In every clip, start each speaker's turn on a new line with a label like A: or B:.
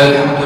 A: Allora.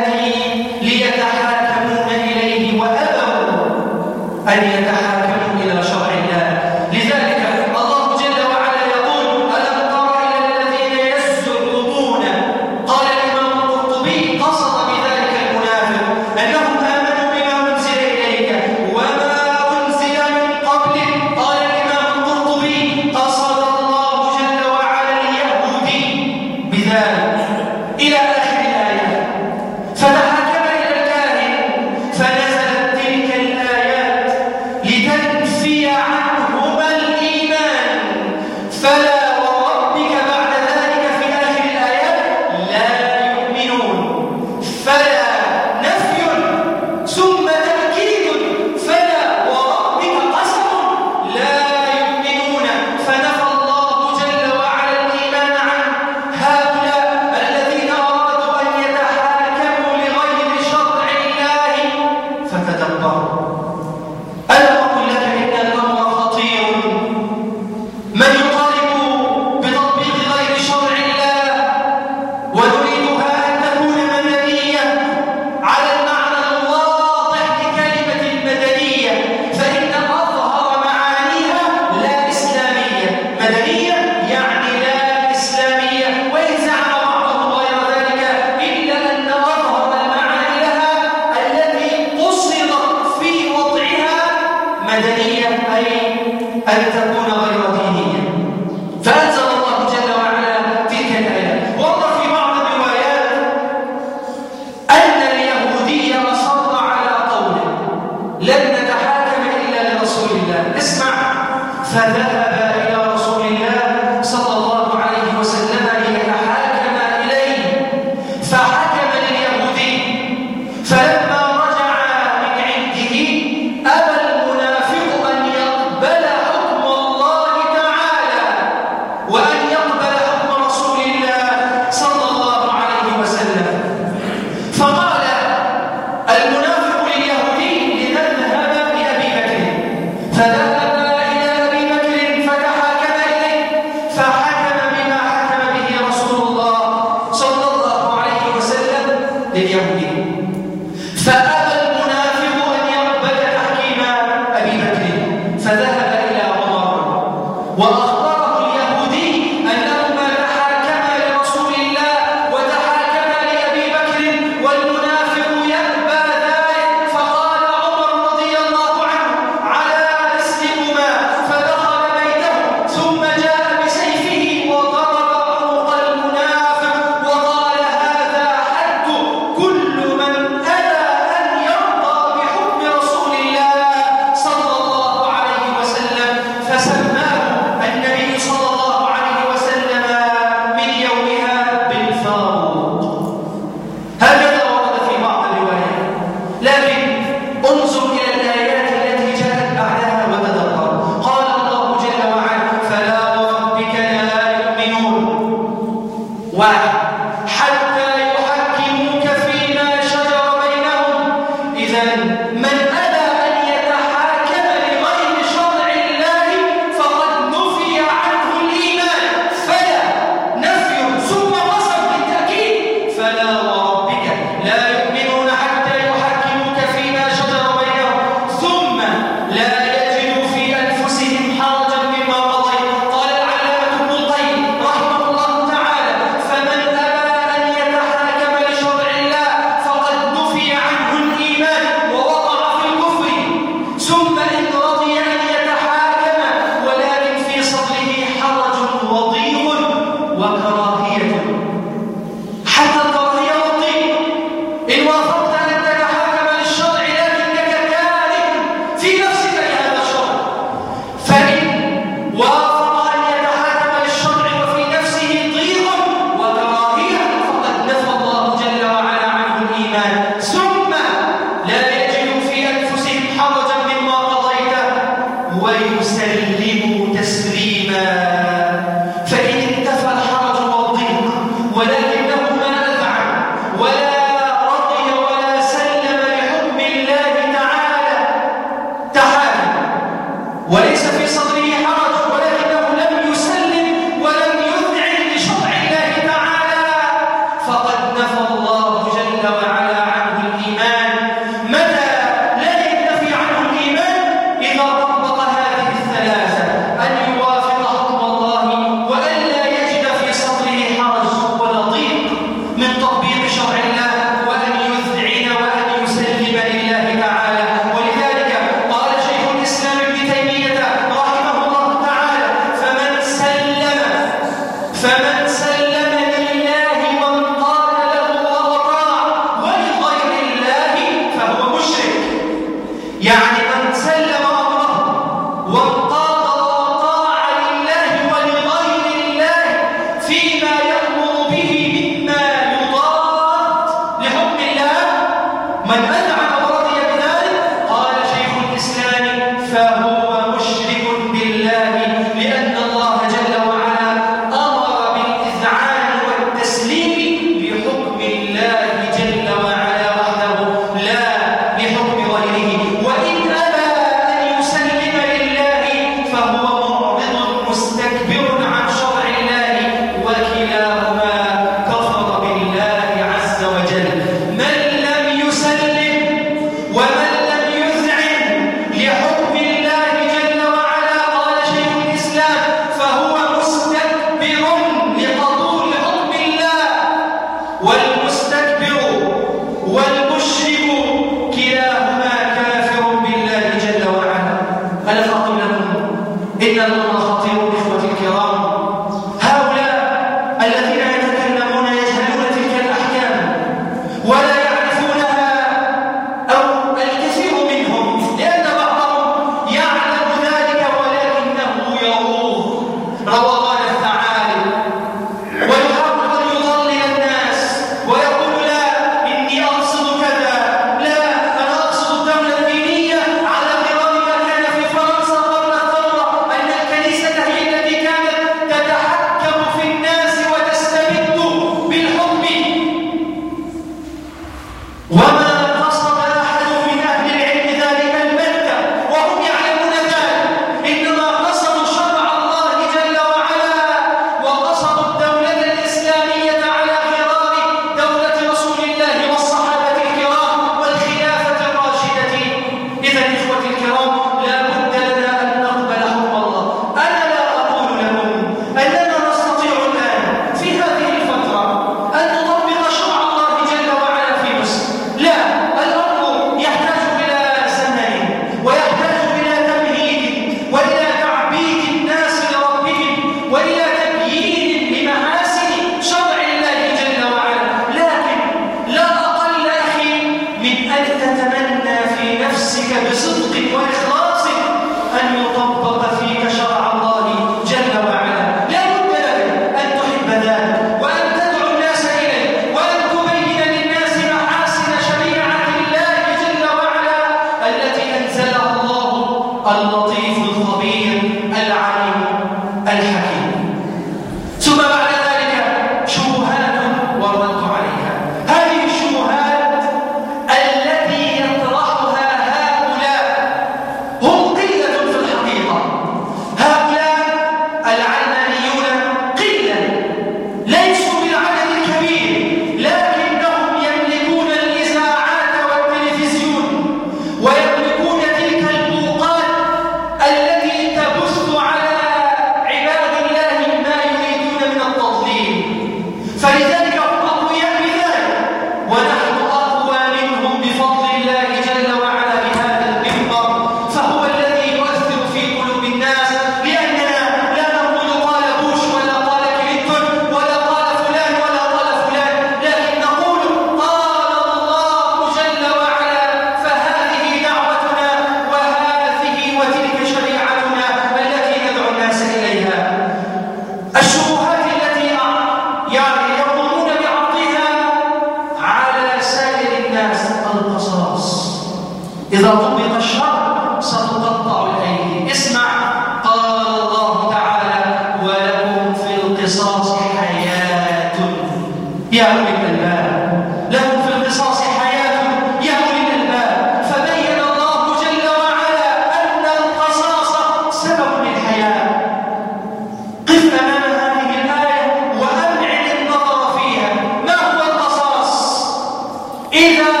A: فإذا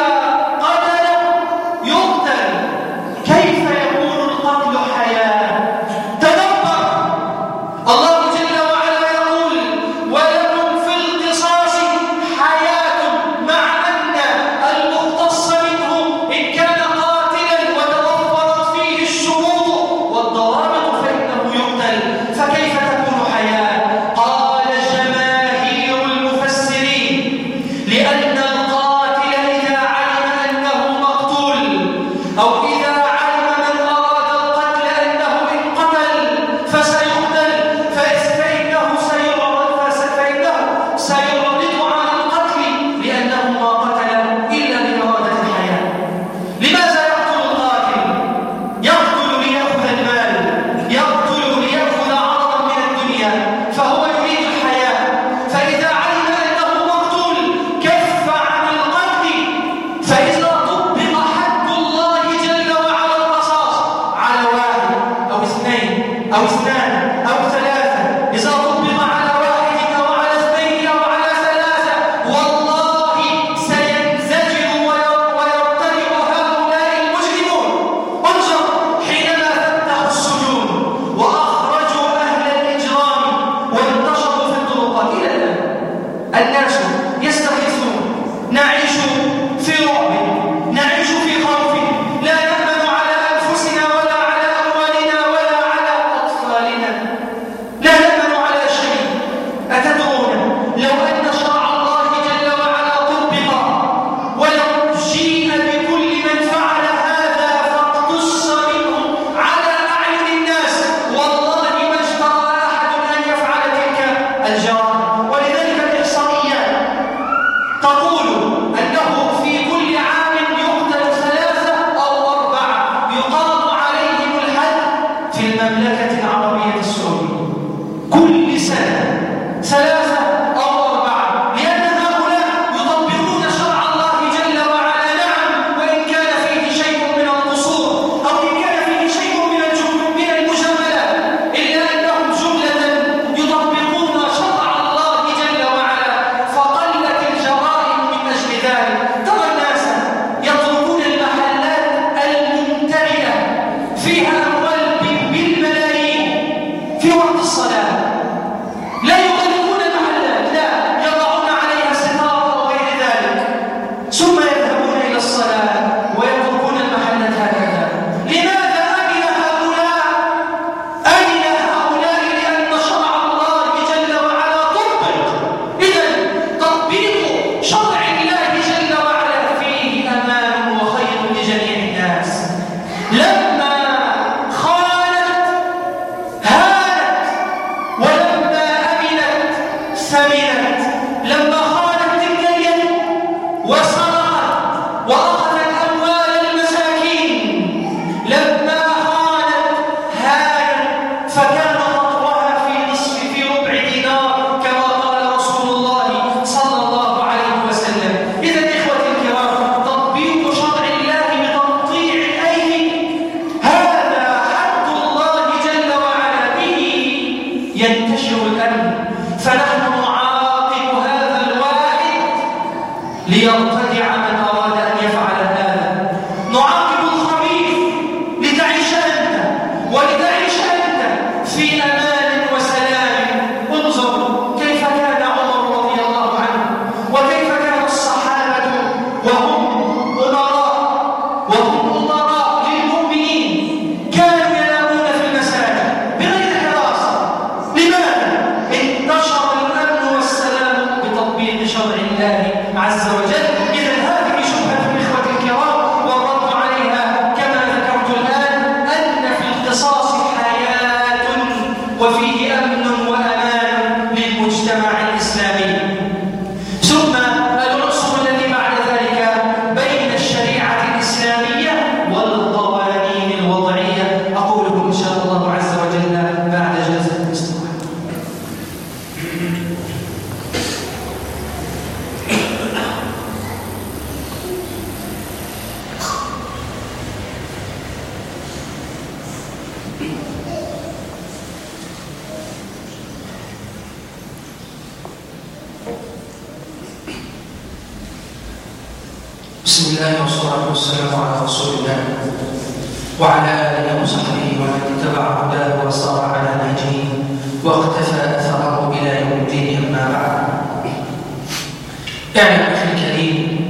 A: أخي الكريم.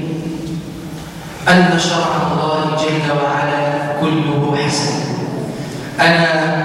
A: أن شرع الله جل وعلا كله حسن.
B: أنا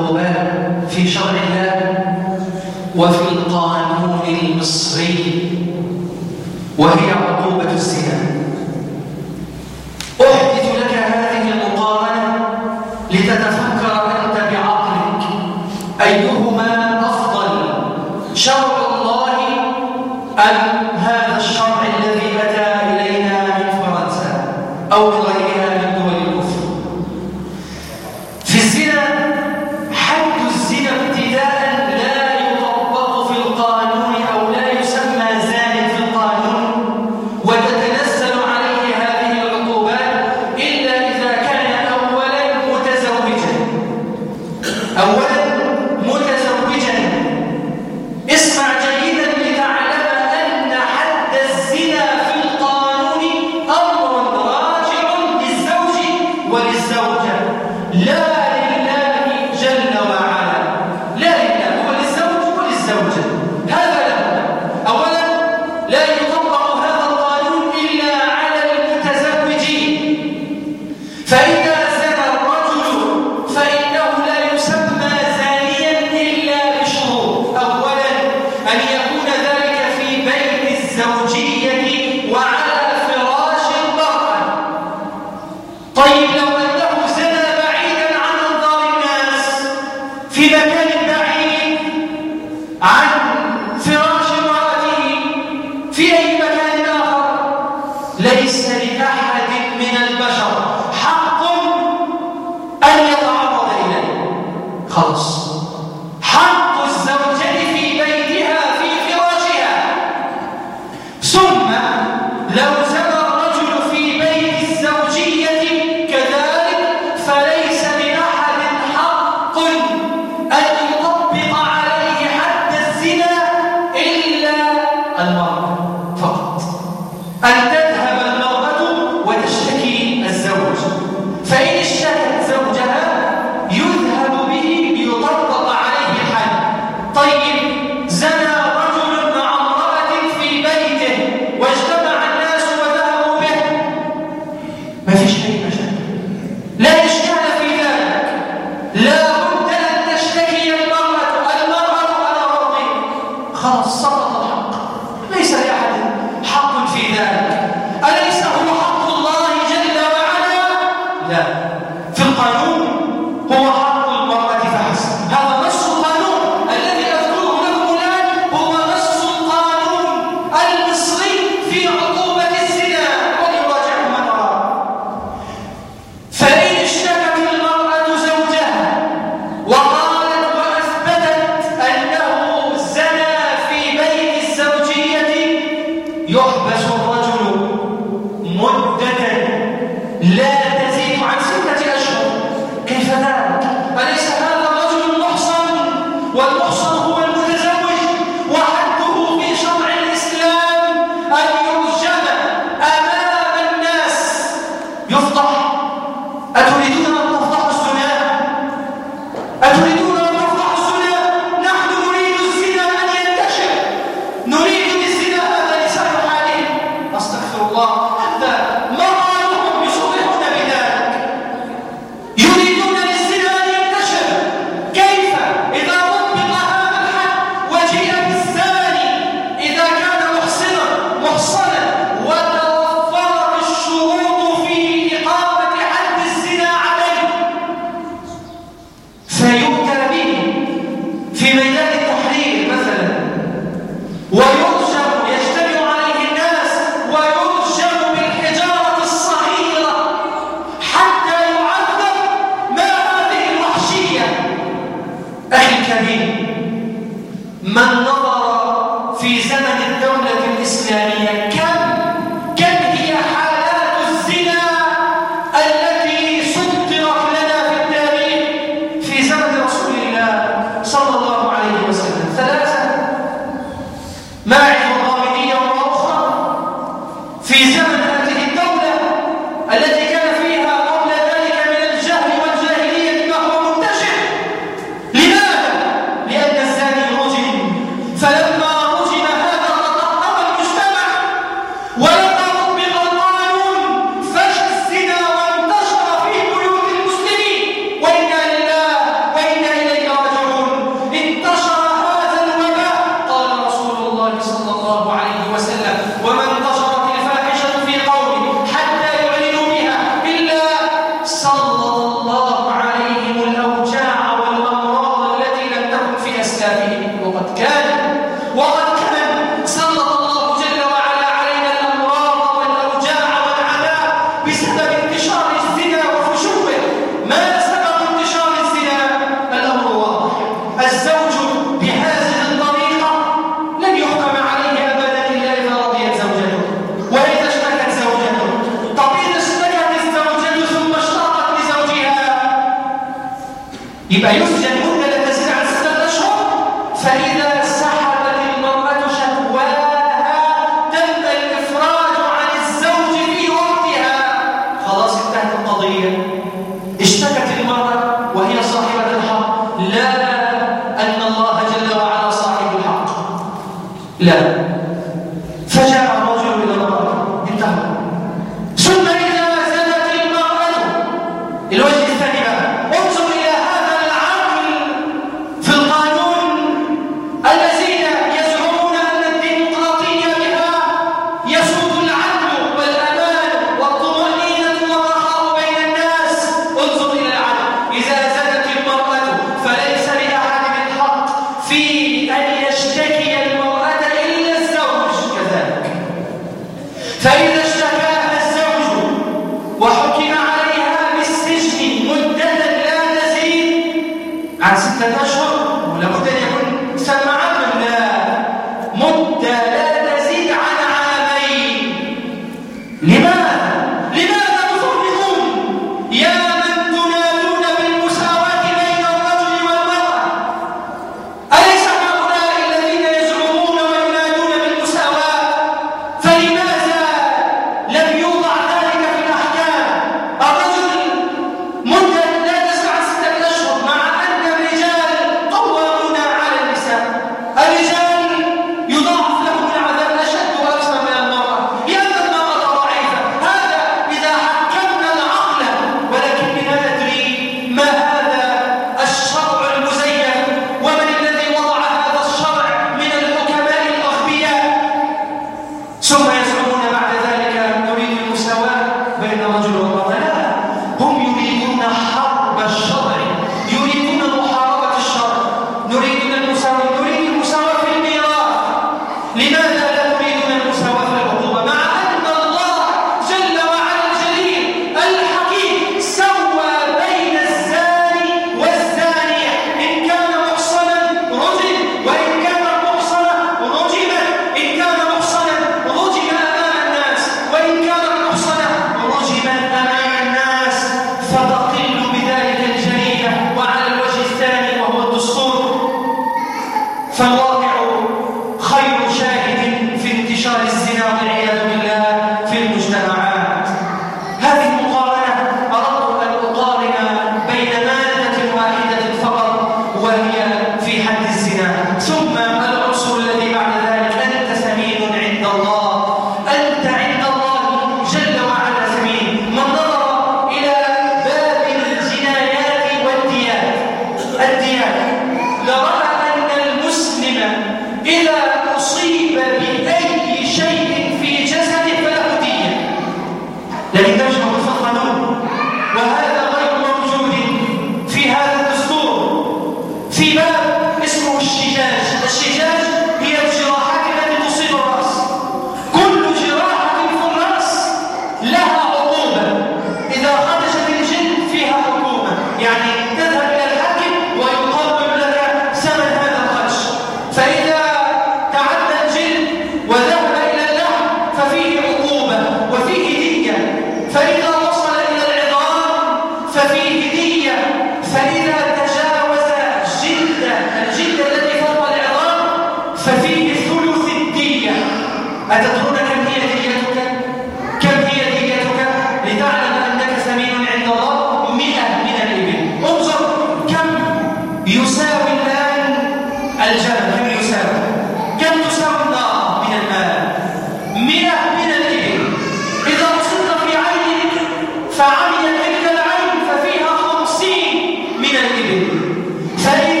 A: Take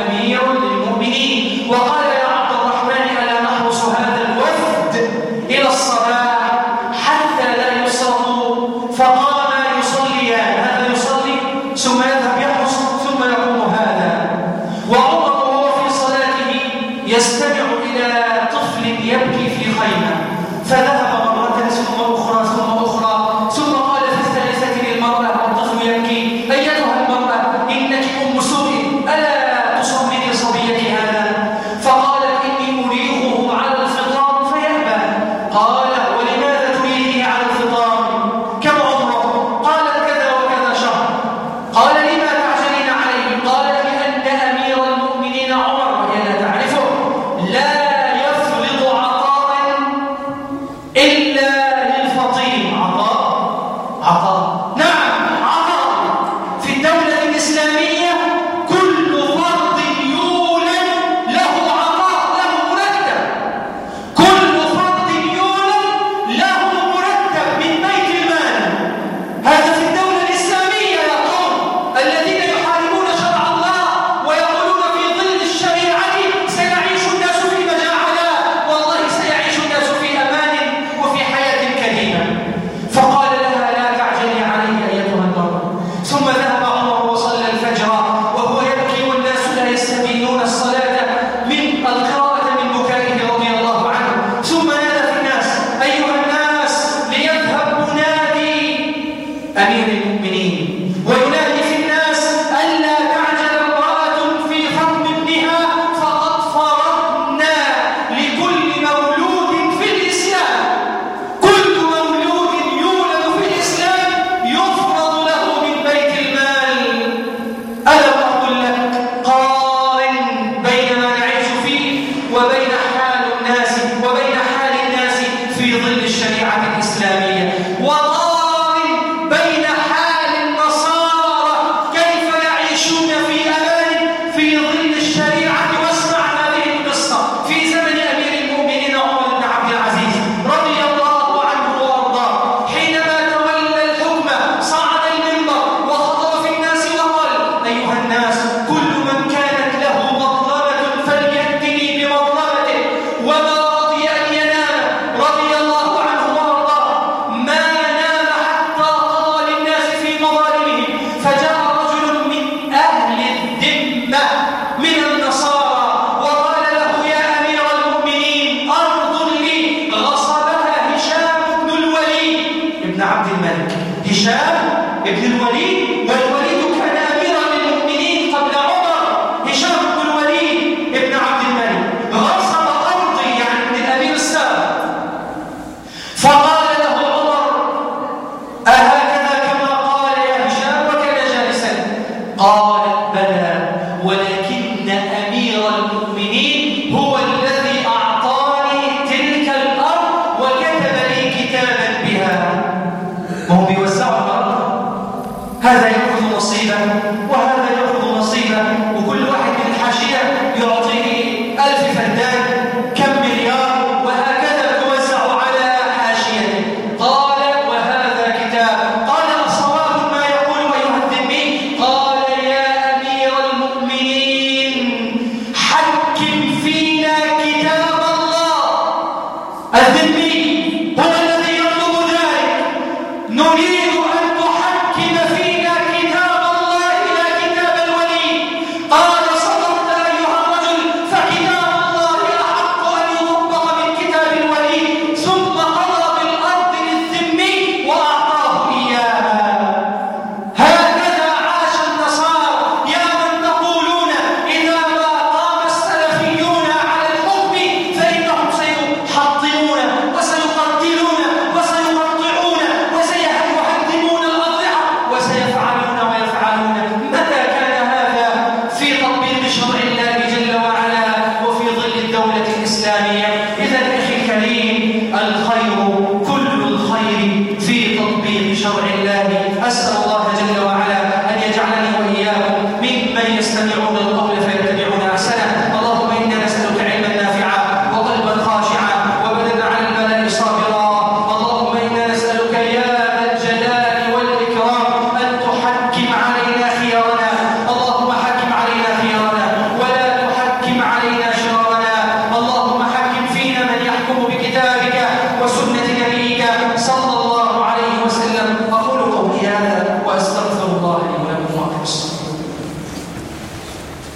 A: إلا للفطيم عطاء